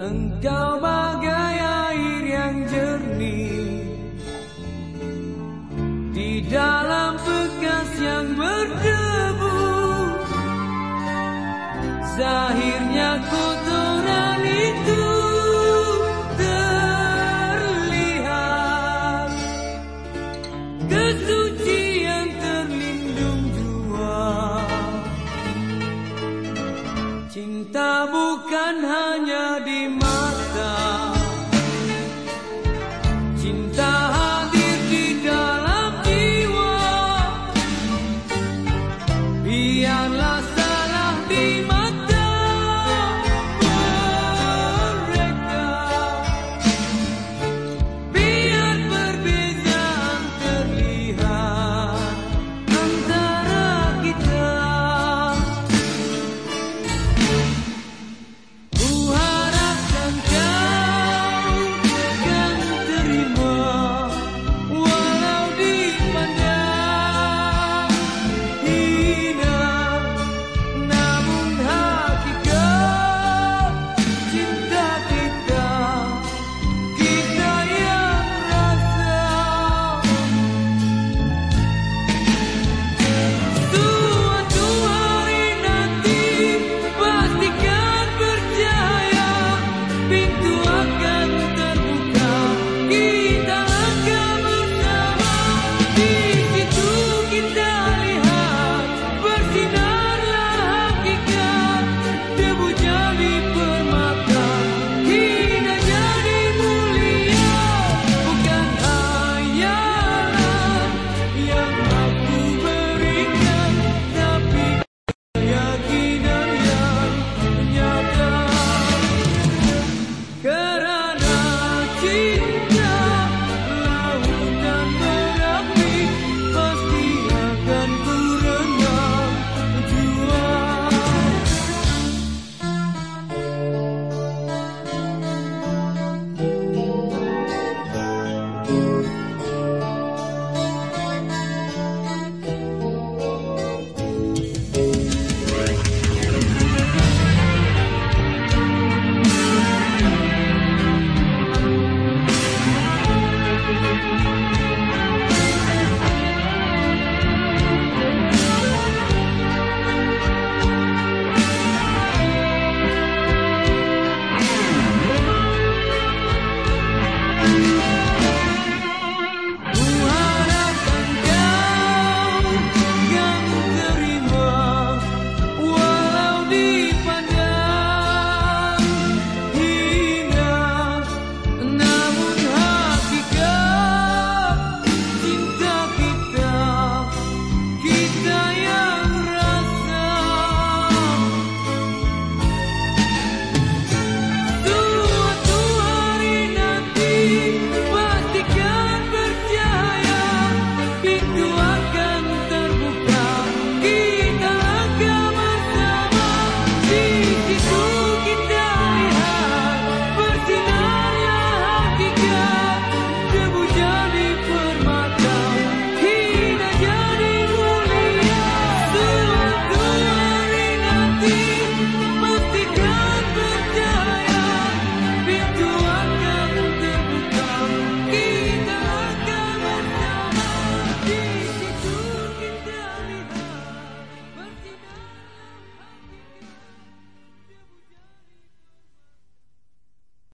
很高吗 Cinta bukan hanya di